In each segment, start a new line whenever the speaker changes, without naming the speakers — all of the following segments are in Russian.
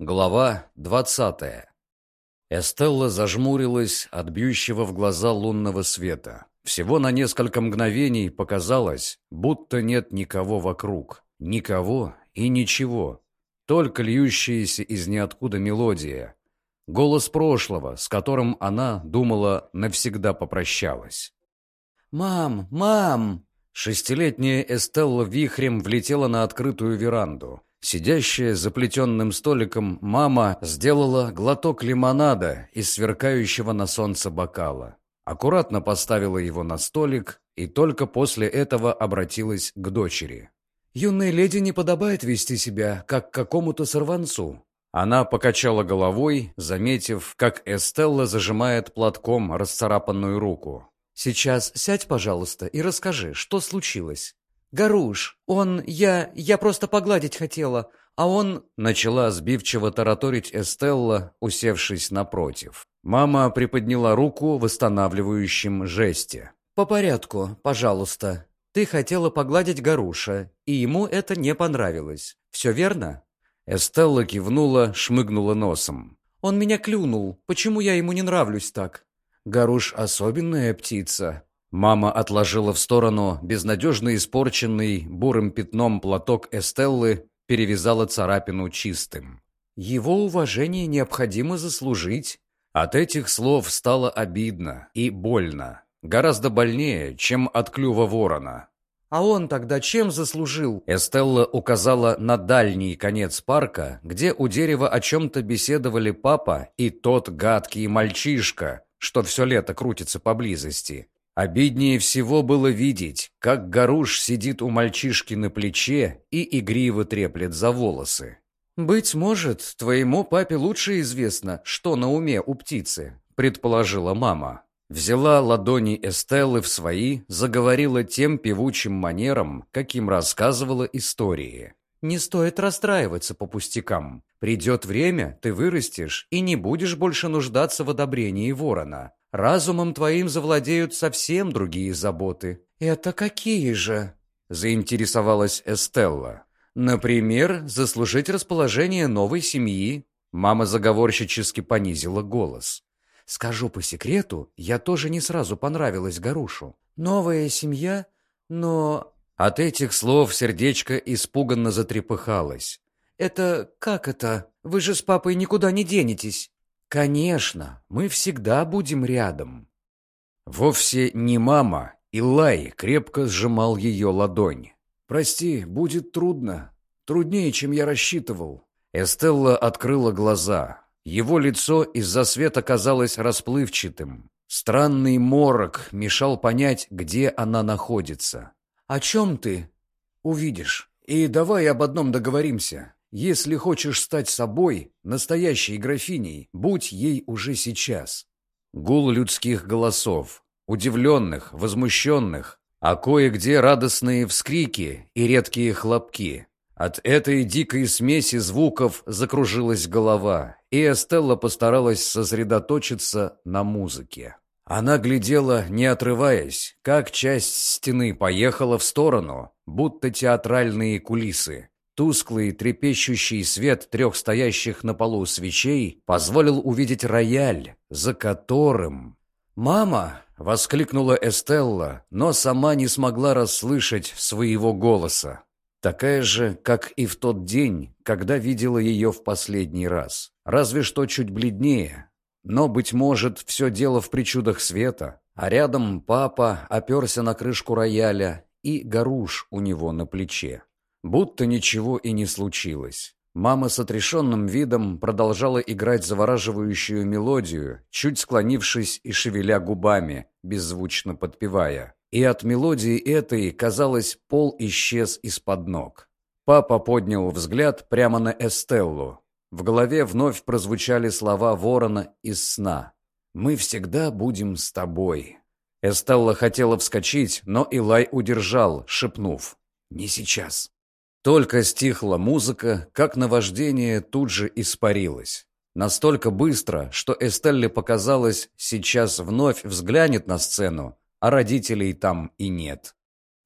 Глава двадцатая. Эстелла зажмурилась от бьющего в глаза лунного света. Всего на несколько мгновений показалось, будто нет никого вокруг. Никого и ничего. Только льющаяся из ниоткуда мелодия. Голос прошлого, с которым она, думала, навсегда попрощалась. «Мам! Мам!» Шестилетняя Эстелла вихрем влетела на открытую веранду. Сидящая за плетенным столиком мама сделала глоток лимонада из сверкающего на солнце бокала. Аккуратно поставила его на столик и только после этого обратилась к дочери. «Юной леди не подобает вести себя, как какому-то сорванцу». Она покачала головой, заметив, как Эстелла зажимает платком расцарапанную руку. «Сейчас сядь, пожалуйста, и расскажи, что случилось». «Гаруш, он... я... я просто погладить хотела, а он...» Начала сбивчиво тараторить Эстелла, усевшись напротив. Мама приподняла руку в восстанавливающем жесте. «По порядку, пожалуйста. Ты хотела погладить Гаруша, и ему это не понравилось. Все верно?» Эстелла кивнула, шмыгнула носом. «Он меня клюнул. Почему я ему не нравлюсь так?» «Гаруш особенная птица», Мама отложила в сторону безнадежно испорченный бурым пятном платок Эстеллы, перевязала царапину чистым. «Его уважение необходимо заслужить». От этих слов стало обидно и больно. Гораздо больнее, чем от клюва ворона. «А он тогда чем заслужил?» Эстелла указала на дальний конец парка, где у дерева о чем-то беседовали папа и тот гадкий мальчишка, что все лето крутится поблизости. Обиднее всего было видеть, как Гаруш сидит у мальчишки на плече и игриво треплет за волосы. «Быть может, твоему папе лучше известно, что на уме у птицы», — предположила мама. Взяла ладони Эстеллы в свои, заговорила тем певучим манером, каким рассказывала истории. «Не стоит расстраиваться по пустякам. Придет время, ты вырастешь и не будешь больше нуждаться в одобрении ворона. Разумом твоим завладеют совсем другие заботы. Это какие же? Заинтересовалась Эстелла. Например, заслужить расположение новой семьи. Мама заговорщически понизила голос. Скажу по секрету, я тоже не сразу понравилась Гарушу. Новая семья, но... От этих слов сердечко испуганно затрепыхалось. «Это как это? Вы же с папой никуда не денетесь!» Конечно, мы всегда будем рядом. Вовсе не мама, Илай крепко сжимал ее ладонь. «Прости, будет трудно. Труднее, чем я рассчитывал». Эстелла открыла глаза. Его лицо из-за света казалось расплывчатым. Странный морок мешал понять, где она находится. «О чем ты?» «Увидишь. И давай об одном договоримся. Если хочешь стать собой, настоящей графиней, будь ей уже сейчас. Гул людских голосов, удивленных, возмущенных, а кое-где радостные вскрики и редкие хлопки. От этой дикой смеси звуков закружилась голова, и Эстелла постаралась сосредоточиться на музыке. Она глядела, не отрываясь, как часть стены поехала в сторону, будто театральные кулисы. Тусклый трепещущий свет трех стоящих на полу свечей позволил увидеть рояль, за которым... «Мама!» — воскликнула Эстелла, но сама не смогла расслышать своего голоса. Такая же, как и в тот день, когда видела ее в последний раз. Разве что чуть бледнее. Но, быть может, все дело в причудах света. А рядом папа оперся на крышку рояля и горуш у него на плече. Будто ничего и не случилось. Мама с отрешенным видом продолжала играть завораживающую мелодию, чуть склонившись и шевеля губами, беззвучно подпевая. И от мелодии этой, казалось, пол исчез из-под ног. Папа поднял взгляд прямо на Эстеллу. В голове вновь прозвучали слова ворона из сна. «Мы всегда будем с тобой». Эстелла хотела вскочить, но Илай удержал, шепнув. «Не сейчас». Только стихла музыка, как наваждение тут же испарилось. Настолько быстро, что Эстелле показалось, сейчас вновь взглянет на сцену, а родителей там и нет.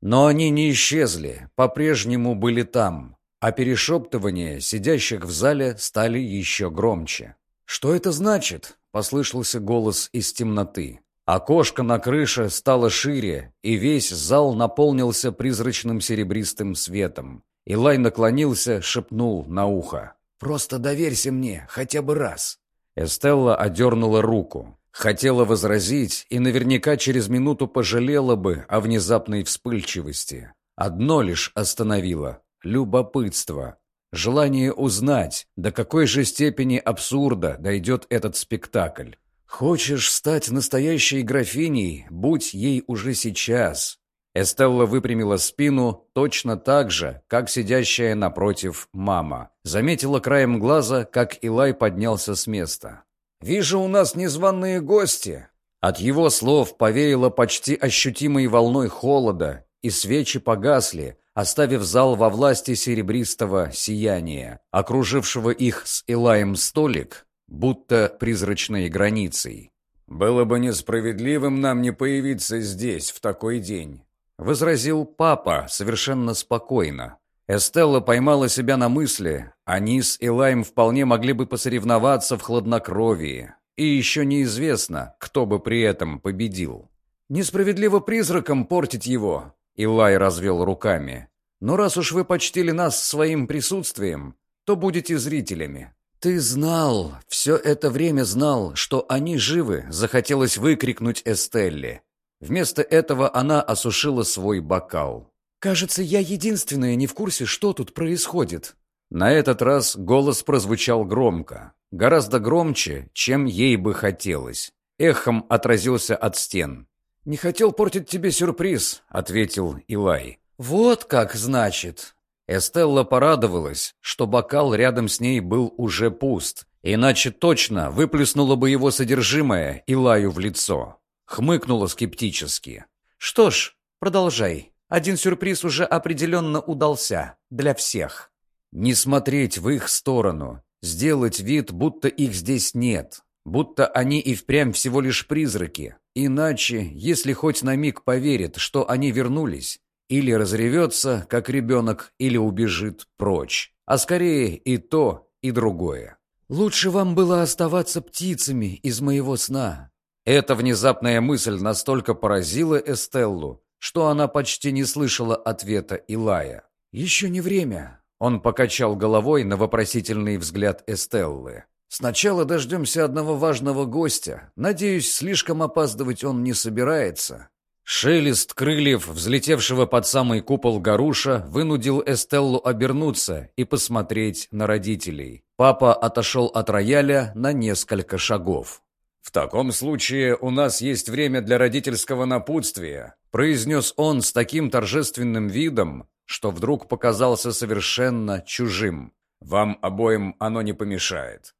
Но они не исчезли, по-прежнему были там. а перешептывания сидящих в зале стали еще громче. «Что это значит?» — послышался голос из темноты. Окошко на крыше стало шире, и весь зал наполнился призрачным серебристым светом. Илай наклонился, шепнул на ухо. «Просто доверься мне, хотя бы раз». Эстелла одернула руку. Хотела возразить и наверняка через минуту пожалела бы о внезапной вспыльчивости. Одно лишь остановило — любопытство. Желание узнать, до какой же степени абсурда дойдет этот спектакль. Хочешь стать настоящей графиней, будь ей уже сейчас. Эстелла выпрямила спину точно так же, как сидящая напротив мама. Заметила краем глаза, как Илай поднялся с места. «Вижу, у нас незваные гости». От его слов повеяло почти ощутимой волной холода, и свечи погасли, оставив зал во власти серебристого сияния, окружившего их с Илаем столик, будто призрачной границей. «Было бы несправедливым нам не появиться здесь в такой день», — возразил папа совершенно спокойно. Эстелла поймала себя на мысли, они с Илаем вполне могли бы посоревноваться в хладнокровии, и еще неизвестно, кто бы при этом победил. «Несправедливо призраком портить его», — Илай развел руками. «Но раз уж вы почтили нас своим присутствием, то будете зрителями. «Ты знал, все это время знал, что они живы», — захотелось выкрикнуть Эстелле. Вместо этого она осушила свой бокал. «Кажется, я единственная не в курсе, что тут происходит». На этот раз голос прозвучал громко. Гораздо громче, чем ей бы хотелось. Эхом отразился от стен. «Не хотел портить тебе сюрприз», — ответил Илай. «Вот как значит», Эстелла порадовалась, что бокал рядом с ней был уже пуст, иначе точно выплеснула бы его содержимое Илаю в лицо. Хмыкнула скептически. «Что ж, продолжай. Один сюрприз уже определенно удался. Для всех». Не смотреть в их сторону, сделать вид, будто их здесь нет, будто они и впрямь всего лишь призраки. Иначе, если хоть на миг поверит, что они вернулись, или разревется, как ребенок, или убежит прочь. А скорее и то, и другое. «Лучше вам было оставаться птицами из моего сна». Эта внезапная мысль настолько поразила Эстеллу, что она почти не слышала ответа Илая. «Еще не время», — он покачал головой на вопросительный взгляд Эстеллы. «Сначала дождемся одного важного гостя. Надеюсь, слишком опаздывать он не собирается. Шелест крыльев, взлетевшего под самый купол Гаруша, вынудил Эстеллу обернуться и посмотреть на родителей. Папа отошел от рояля на несколько шагов. «В таком случае у нас есть время для родительского напутствия», произнес он с таким торжественным видом, что вдруг показался совершенно чужим. «Вам обоим оно не помешает».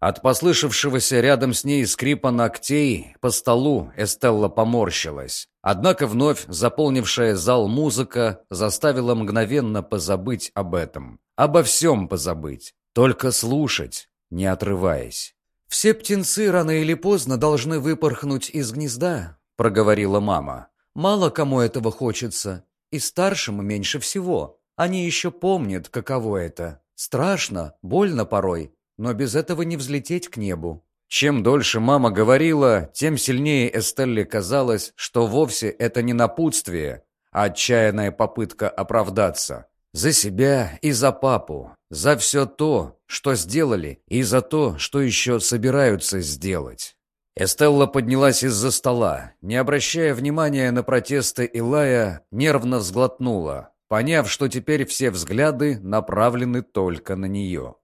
От послышавшегося рядом с ней скрипа ногтей по столу Эстелла поморщилась. Однако вновь заполнившая зал музыка заставила мгновенно позабыть об этом. Обо всем позабыть. Только слушать, не отрываясь. «Все птенцы рано или поздно должны выпорхнуть из гнезда», — проговорила мама. «Мало кому этого хочется, и старшим меньше всего. Они еще помнят, каково это. Страшно, больно порой, но без этого не взлететь к небу. Чем дольше мама говорила, тем сильнее Эстелле казалось, что вовсе это не напутствие, а отчаянная попытка оправдаться. За себя и за папу, за все то, что сделали, и за то, что еще собираются сделать. Эстелла поднялась из-за стола, не обращая внимания на протесты Илая, нервно взглотнула, поняв, что теперь все взгляды направлены только на нее.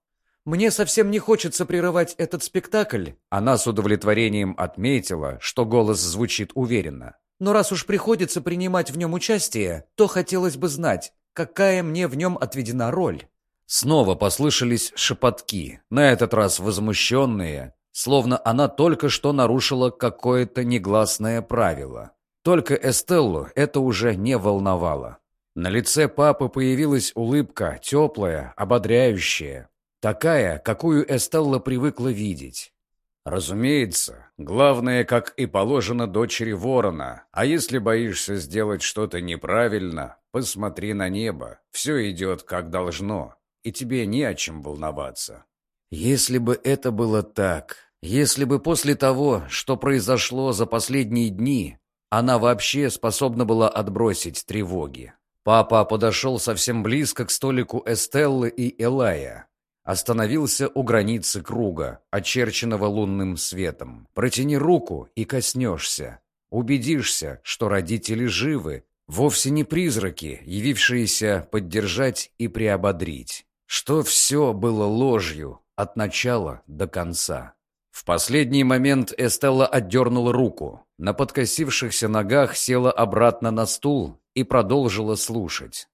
Мне совсем не хочется прерывать этот спектакль. Она с удовлетворением отметила, что голос звучит уверенно. Но раз уж приходится принимать в нем участие, то хотелось бы знать, какая мне в нем отведена роль. Снова послышались шепотки, на этот раз возмущенные, словно она только что нарушила какое-то негласное правило. Только Эстеллу это уже не волновало. На лице папы появилась улыбка, теплая, ободряющая, Такая, какую Эстелла привыкла видеть. Разумеется, главное, как и положено дочери ворона. А если боишься сделать что-то неправильно, посмотри на небо. Все идет как должно. и тебе не о чем волноваться».
Если бы это было так, если бы после того, что произошло за последние дни, она вообще способна была отбросить тревоги. Папа подошел совсем близко к столику Эстеллы и Элая. Остановился у границы круга, очерченного лунным светом. Протяни руку и коснешься. Убедишься, что родители живы, вовсе не призраки, явившиеся поддержать и приободрить. Что все было ложью от начала до конца. В последний момент Эстелла отдернула руку, на подкосившихся ногах села обратно на стул и продолжила слушать.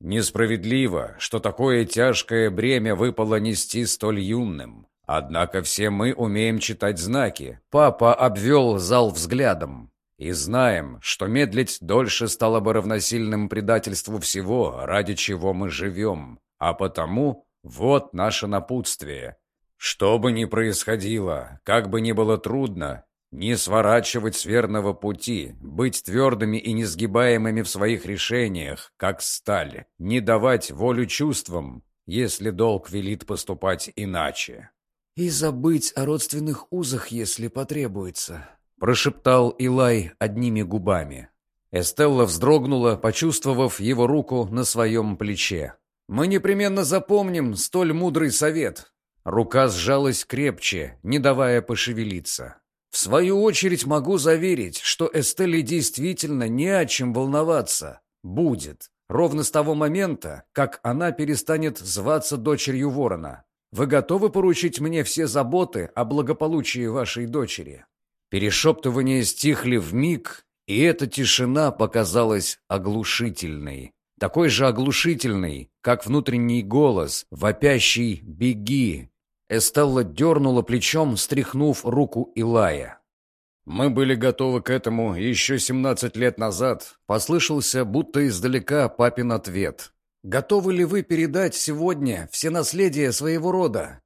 «Несправедливо, что такое тяжкое бремя выпало нести столь юным. Однако все мы умеем читать знаки. Папа обвел зал взглядом. И знаем, что медлить дольше стало бы равносильным предательству всего, ради чего мы живем. А потому вот наше напутствие. Что бы ни происходило, как бы ни было трудно, не сворачивать с верного пути, быть твердыми и несгибаемыми в своих решениях, как сталь, не давать волю чувствам, если долг велит поступать иначе. «И забыть о родственных узах, если потребуется», —
прошептал Илай одними губами. Эстелла вздрогнула, почувствовав его руку на своем плече. «Мы непременно запомним столь мудрый совет», Рука сжалась крепче, не давая пошевелиться. В свою очередь могу заверить, что Эстелле действительно не о чем волноваться. Будет. Ровно с того момента, как она перестанет зваться дочерью ворона. Вы готовы поручить мне все заботы о благополучии вашей дочери?» Перешептывания стихли в миг, и эта тишина показалась оглушительной. Такой же оглушительной, как внутренний голос, вопящий «Беги!» Эстелла дернула плечом, стряхнув руку Илая. «Мы были готовы к этому еще семнадцать лет назад», — послышался, будто издалека папин ответ. «Готовы ли вы передать сегодня все наследие своего рода?»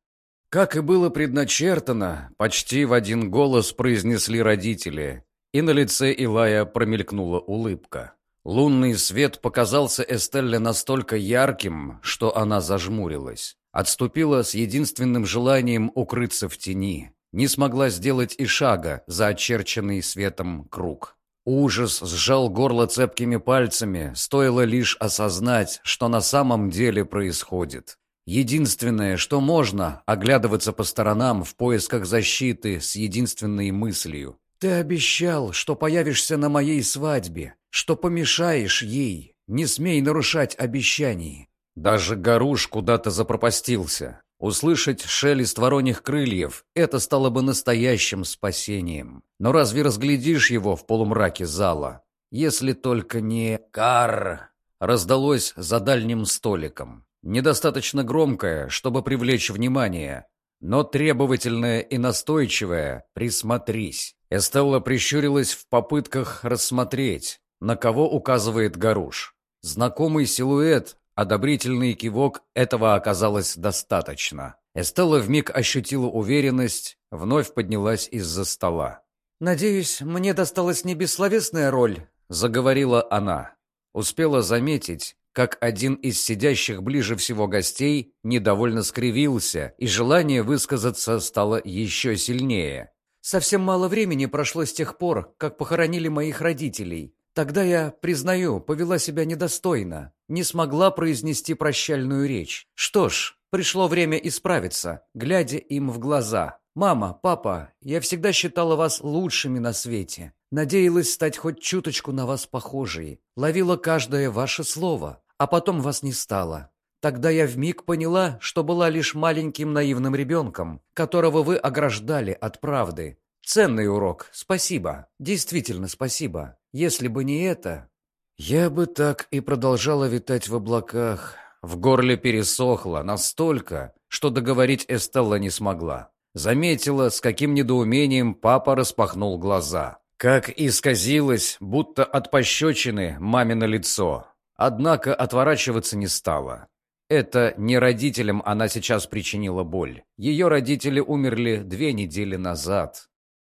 Как и было предначертано, почти в один голос произнесли родители, и на лице Илая промелькнула улыбка. Лунный свет показался Эстелле настолько ярким, что она зажмурилась. Отступила с единственным желанием укрыться в тени. Не смогла сделать и шага за очерченный светом круг. Ужас сжал горло цепкими пальцами, стоило лишь осознать, что на самом деле происходит. Единственное, что можно, оглядываться по сторонам в поисках защиты с единственной мыслью. «Ты обещал, что появишься на моей свадьбе, что помешаешь ей. Не смей нарушать обещаний. Даже Гаруш куда-то запропастился. Услышать шелест вороньих крыльев — это стало бы настоящим спасением. Но разве разглядишь его в полумраке зала? Если только не «Кар!» раздалось за дальним столиком. Недостаточно громкое, чтобы привлечь внимание, но требовательное и настойчивое «присмотрись». Эстелла прищурилась в попытках рассмотреть, на кого указывает Гаруш. Знакомый силуэт Одобрительный кивок этого оказалось достаточно. Эстелла вмиг ощутила уверенность, вновь поднялась из-за стола. «Надеюсь, мне досталась не бессловесная роль», — заговорила она. Успела заметить, как один из сидящих ближе всего гостей недовольно скривился, и желание высказаться стало еще сильнее. «Совсем мало времени прошло с тех пор, как похоронили моих родителей. Тогда я, признаю, повела себя недостойно, не смогла произнести прощальную речь. Что ж, пришло время исправиться, глядя им в глаза. «Мама, папа, я всегда считала вас лучшими на свете. Надеялась стать хоть чуточку на вас похожей. Ловила каждое ваше слово, а потом вас не стало. Тогда я вмиг поняла, что была лишь маленьким наивным ребенком, которого вы ограждали от правды. Ценный урок, спасибо, действительно спасибо. Если бы не это, я бы так и продолжала витать в облаках. В горле пересохло настолько, что договорить Эстелла не смогла. Заметила, с каким недоумением папа распахнул глаза. Как исказилось, будто от пощечины мамино лицо. Однако отворачиваться не стала. Это не родителям она сейчас причинила боль. Ее родители умерли две недели назад.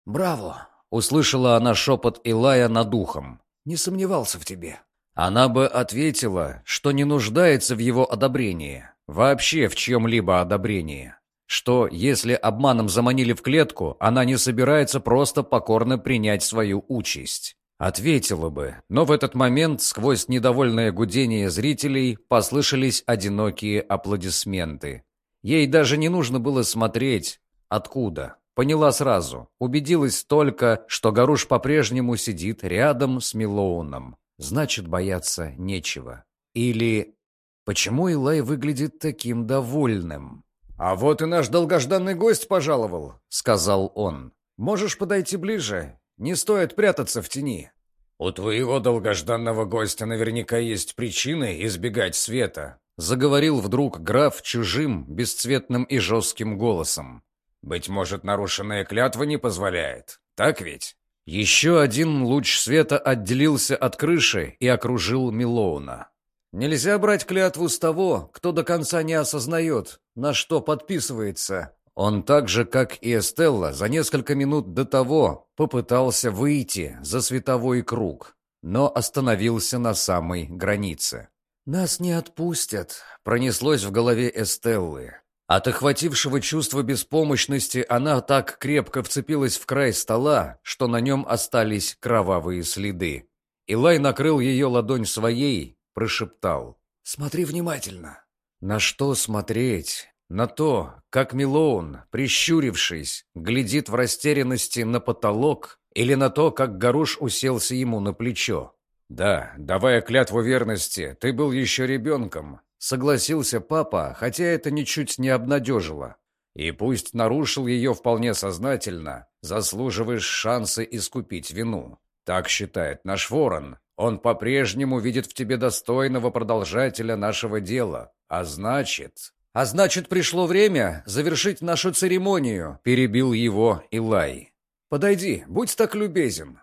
«Браво!» — услышала она шепот Илая над ухом. «Не сомневался в тебе». Она бы ответила, что не нуждается в его одобрении. вообще в чьем-либо одобрении. Что, если обманом заманили в клетку, она не собирается просто покорно принять свою участь? Ответила бы, но в этот момент сквозь недовольное гудение зрителей послышались одинокие аплодисменты. Ей даже не нужно было смотреть, откуда. Поняла сразу, убедилась только, что Гаруш по-прежнему сидит рядом с Милоуном. Значит, бояться нечего. Или почему Илай выглядит таким довольным? «А вот и наш долгожданный гость пожаловал», — сказал он. «Можешь подойти ближе? Не стоит прятаться в тени». «У твоего долгожданного гостя наверняка есть причины избегать света», — заговорил вдруг граф чужим, бесцветным и жестким голосом. «Быть может, нарушенная клятва не позволяет. Так ведь?» Еще один луч света отделился от крыши и окружил Милоуна. «Нельзя брать клятву с того, кто до конца не осознает, на что подписывается», он так же, как и Эстелла, за несколько минут до того попытался выйти за световой круг, но остановился на самой границе. «Нас не отпустят», — пронеслось в голове Эстеллы. От охватившего чувства беспомощности она так крепко вцепилась в край стола, что на нем остались кровавые следы. Илай накрыл ее ладонь своей, прошептал. «Смотри внимательно». На что смотреть? На то, как Милоун, прищурившись, глядит в растерянности на потолок, или на то, как Гаруш уселся ему на плечо. «Да, давая клятву верности, ты был еще ребенком», — согласился папа, хотя это ничуть не обнадежило. «И пусть нарушил ее вполне сознательно, заслуживаешь шансы искупить вину. Так считает наш ворон. Он по-прежнему видит в тебе достойного продолжателя нашего дела. А значит...» «А значит, пришло время завершить нашу церемонию», — перебил его Илай. «Подойди, будь так любезен».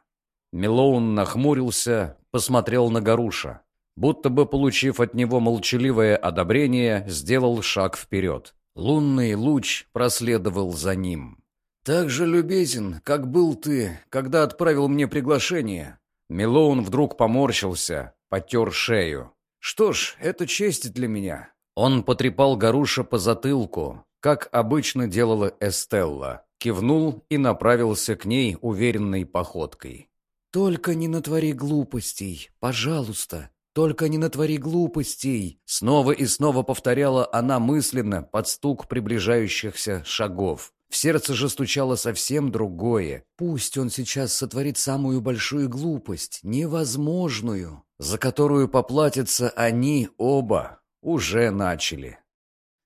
Милоун нахмурился, посмотрел на Гаруша. Будто бы, получив от него молчаливое одобрение, сделал шаг вперед. Лунный луч проследовал за ним. «Так же любезен, как был ты, когда отправил мне приглашение». Милоун вдруг поморщился, потер шею. «Что ж, это честь для меня. Он потрепал Гаруша по затылку, как обычно делала Эстелла, кивнул и направился к ней уверенной походкой. «Только не натвори глупостей, пожалуйста, только не натвори глупостей!» Снова и снова повторяла она мысленно под стук приближающихся шагов. В сердце же стучало совсем другое. Пусть он сейчас сотворит самую большую глупость, невозможную, за которую поплатятся они оба, уже начали.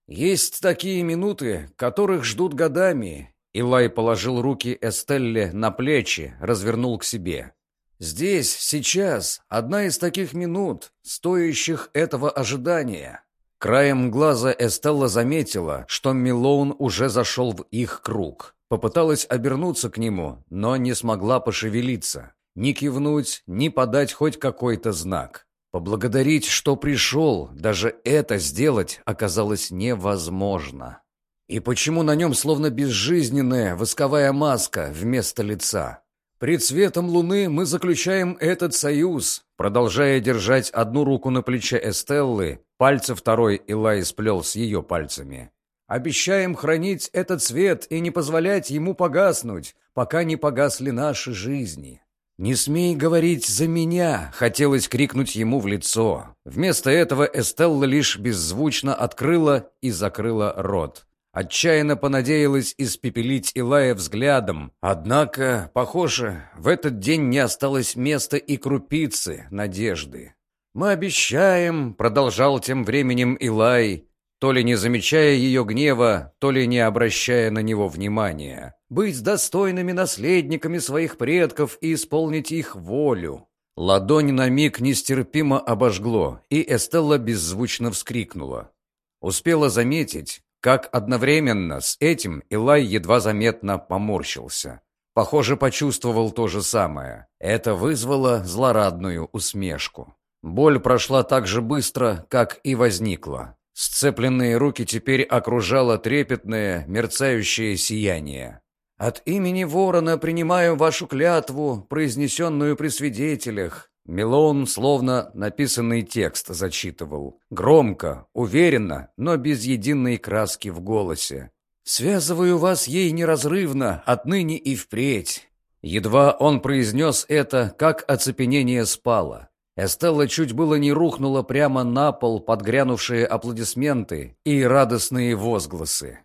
Есть такие минуты, которых ждут годами. Илай положил руки Эстелле на плечи, развернул к себе. Здесь, сейчас, одна из таких минут, стоящих этого ожидания. Краем глаза Эстелла заметила, что Милоун уже зашел в их круг. Попыталась обернуться к нему, но не смогла пошевелиться. Ни кивнуть, ни подать хоть какой-то знак. Поблагодарить, что пришел, даже это сделать оказалось невозможно. И почему на нем словно безжизненная восковая маска вместо лица? Пред светом луны мы заключаем этот союз, продолжая держать одну руку на плече Эстеллы, пальцы второй Илай сплел с ее пальцами. Обещаем хранить этот свет и не позволять ему погаснуть, пока не погасли наши жизни. «Не смей говорить за меня!» — хотелось крикнуть ему в лицо. Вместо этого Эстелла лишь беззвучно открыла и закрыла рот. Отчаянно понадеялась испепелить Илая взглядом. Однако, похоже, в этот день не осталось места и крупицы надежды. «Мы обещаем», — продолжал тем временем Илай, то ли не замечая ее гнева, то ли не обращая на него внимания. «Быть достойными наследниками своих предков и исполнить их волю». Ладонь на миг нестерпимо обожгло, и Эстелла беззвучно вскрикнула. Успела заметить, как одновременно с этим Илай едва заметно поморщился. Похоже, почувствовал то же самое. Это вызвало злорадную усмешку. Боль прошла так же быстро, как и возникла. Сцепленные руки теперь окружало трепетное, мерцающее сияние. «От имени ворона принимаю вашу клятву, произнесенную при свидетелях», Милон словно написанный текст зачитывал. Громко, уверенно, но без единой краски в голосе. «Связываю вас ей неразрывно, отныне и впредь». Едва он произнес это, как оцепенение спало. Эстелла чуть было не рухнула прямо на пол под грянувшие аплодисменты и радостные возгласы.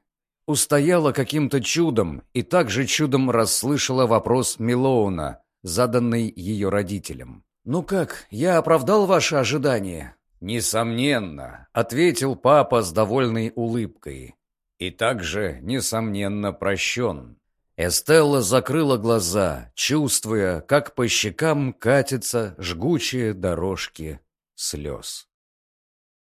Устояла каким-то чудом и также чудом расслышала вопрос Милоуна, заданный ее родителям. «Ну как, я оправдал ваши ожидания?» «Несомненно», — ответил папа с довольной улыбкой. «И также, несомненно, прощен». Эстелла закрыла глаза, чувствуя, как по щекам катятся жгучие дорожки слез.